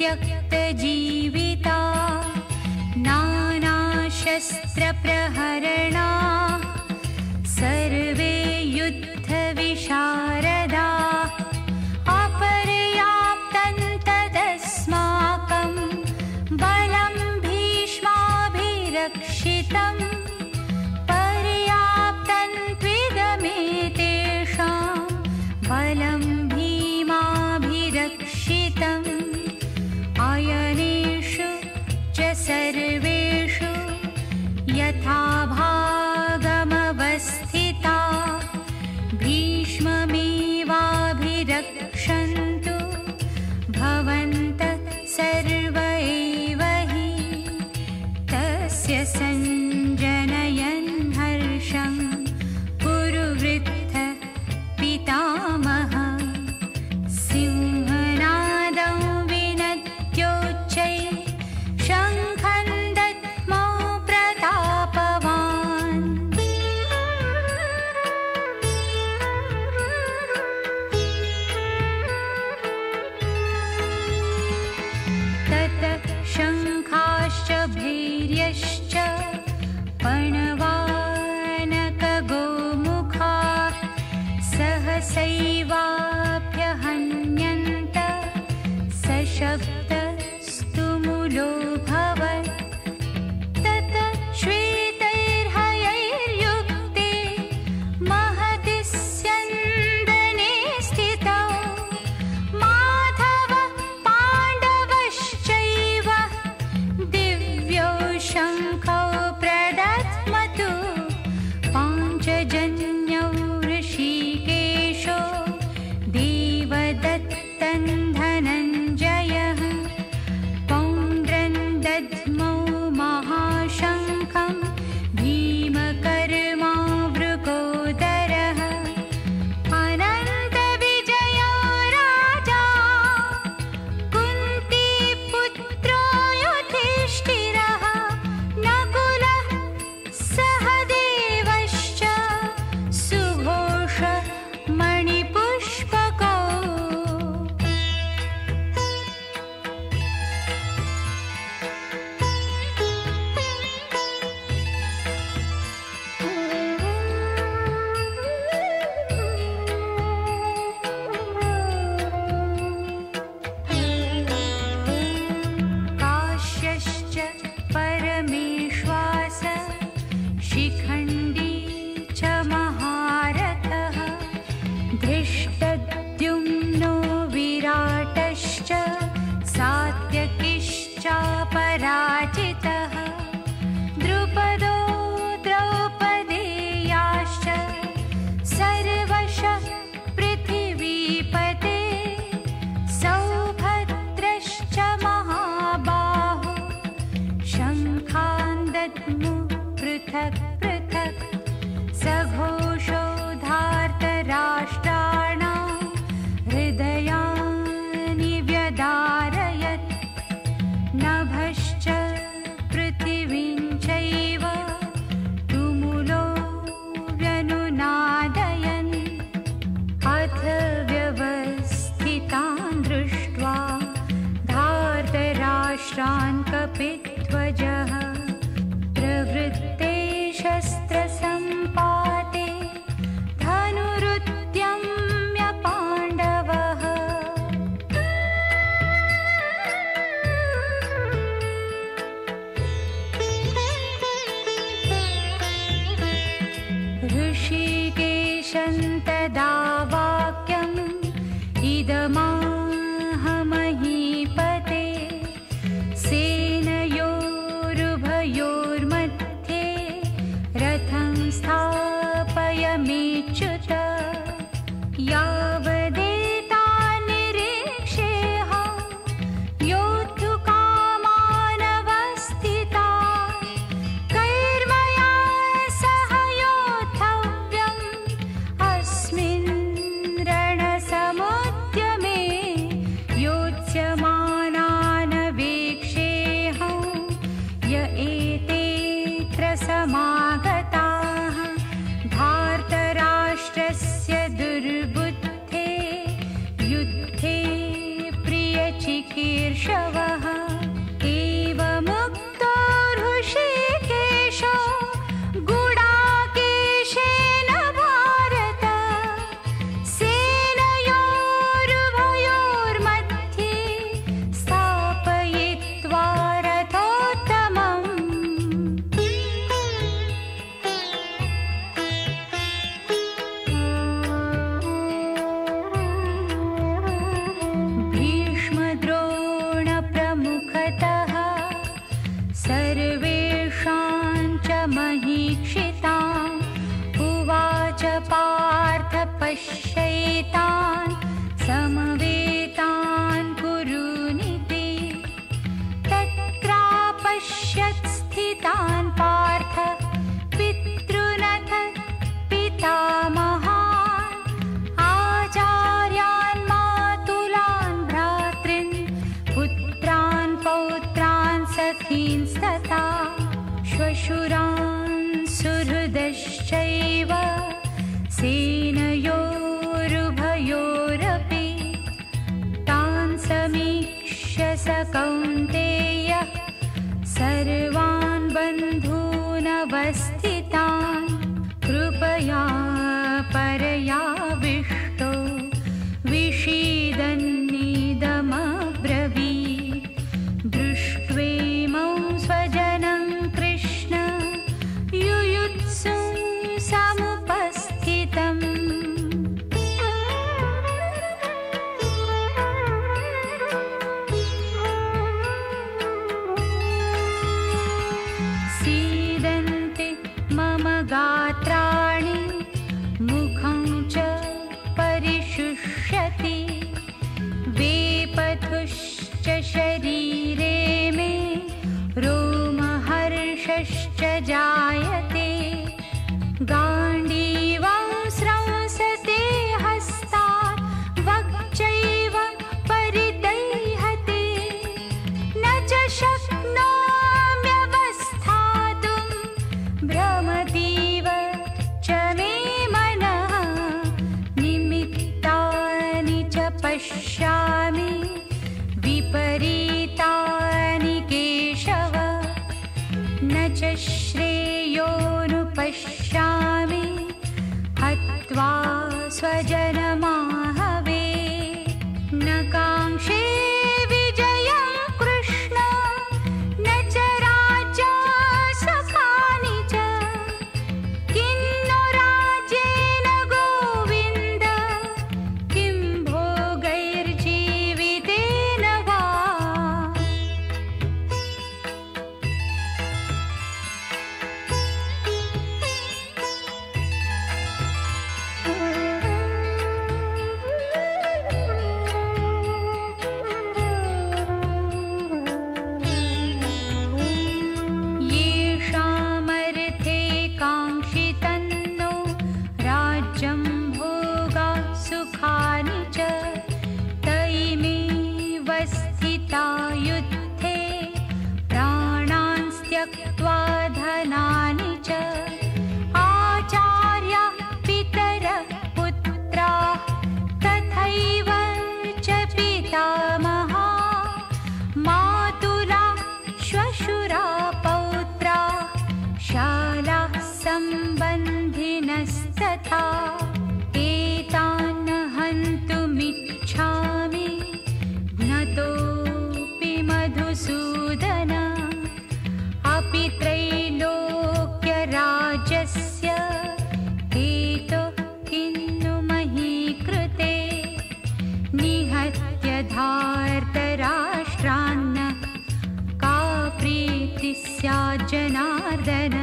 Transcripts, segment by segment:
मदर्थे त्यक्तजीविता पृथक पृथक सघो ि पार्थ पश्यैतान् समवेतान् कुरूनि तत्रापश्यत् स्थितान् पार्थ पितृनथ पिता महान् आचार्यान् मातुलान् भ्रातॄन् पुत्रान् पौत्रान् सखीन् श्वशुरान् सुहृदश्चै सेनयोरुभयोरपि तान् समीक्ष्य स कौन्तेय सर्वान् बन्धूनवस्थितान् कृपया परया सम्बन्धिनस्तथा एतान् हन्तुमिच्छामि। तोऽपि मधुसूदन। अपि त्रैलोक्यराजस्य। एत किन्तु महीकृते। निहत्य धार्तराष्ट्रान्न का प्रीतिस्याजनार्दन।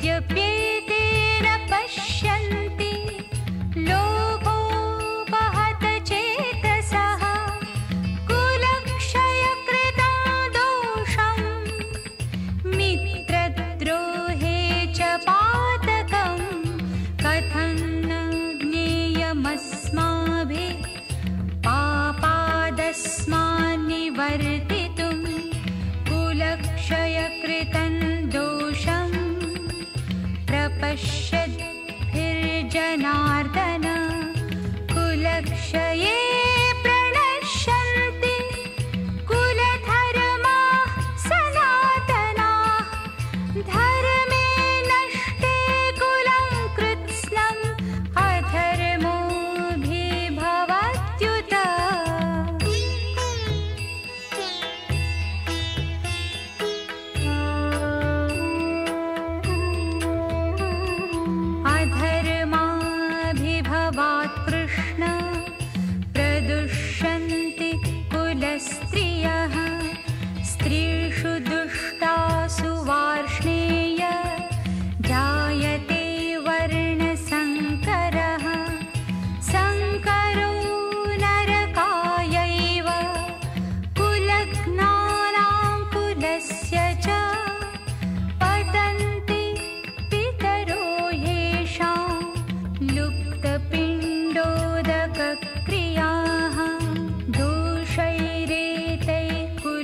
You're beauty. जनार्दन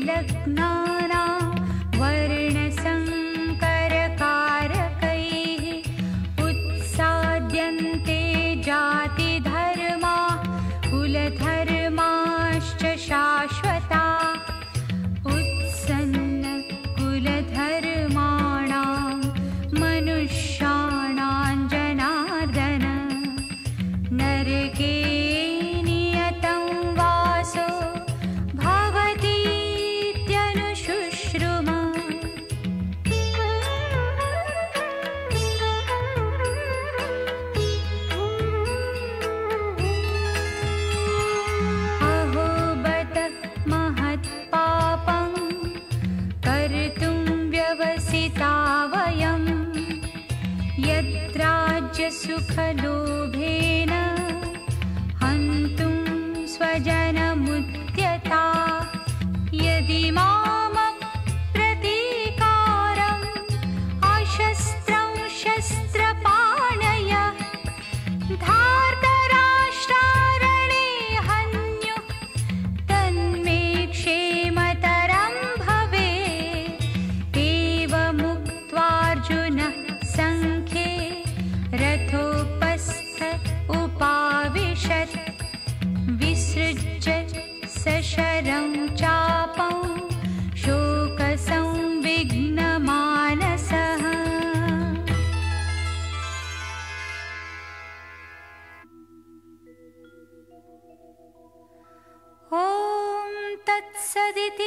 लग्ना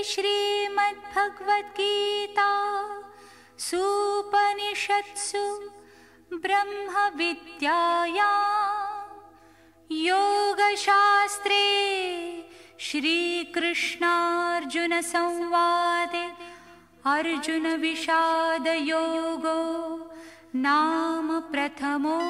श्रीमद्भगवद्गीता सूपनिषत्सु ब्रह्मविद्याया योगशास्त्रे श्रीकृष्णार्जुनसंवादे अर्जुनविषादयोगो नाम प्रथमोऽध्यायः।